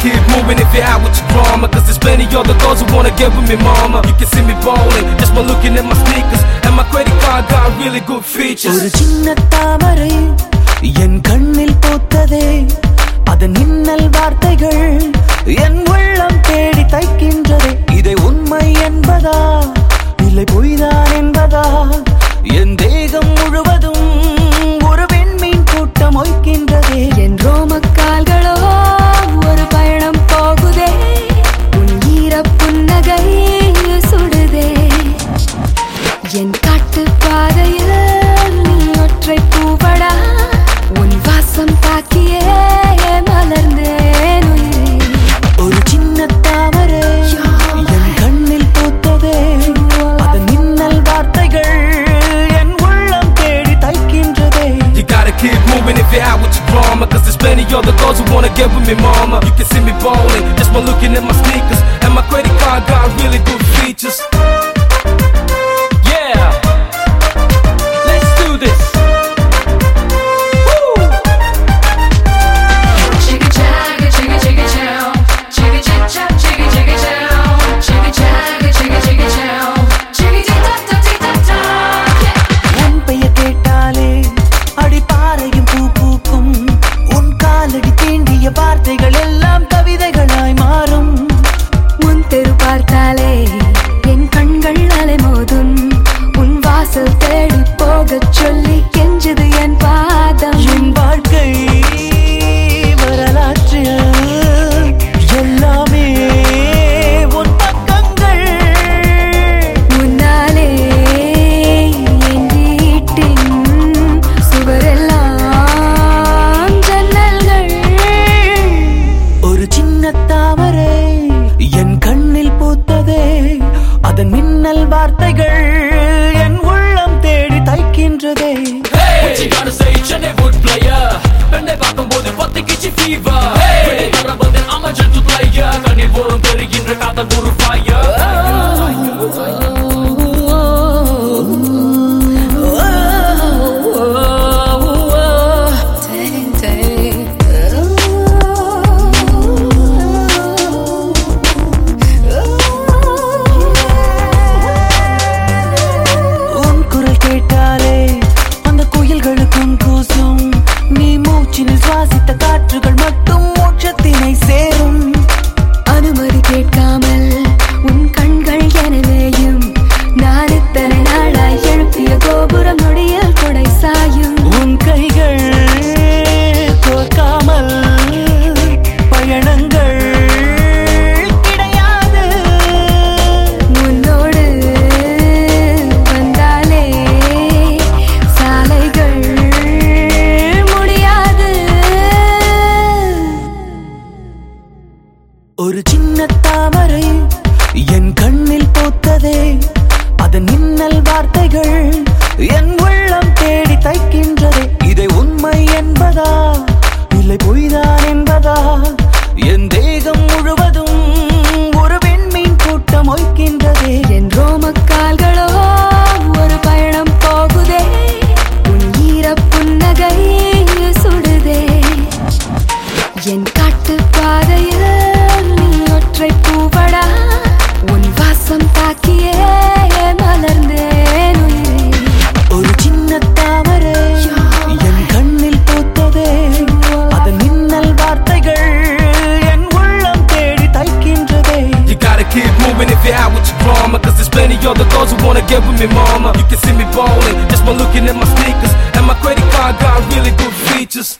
keep moving if you're out with your drama Cause there's plenty other girls who wanna get with me mama. You can see me ballin' just by looking at my sneakers And my credit card got really good features. என் கண்ணில் போத்ததே அதன் drama Cause there's plenty other girls who wanna get with me mama. You can see me ballin', just by looking at my sneakers. And my credit card got really good features. ஒரு சின்ன தாமரை என் கண்ணில் பூத்ததே. அதன் மின்னல் வார்த்தைகள் என் get with me, mama. You can see me ballin', just by looking at my sneakers. And my credit card got really good features.